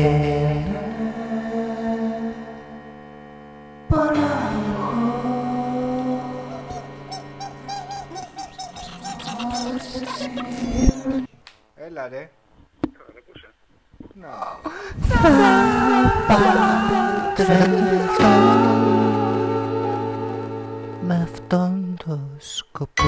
Ένα πολλά Έλα ρε. με αυτόν τον σκοπό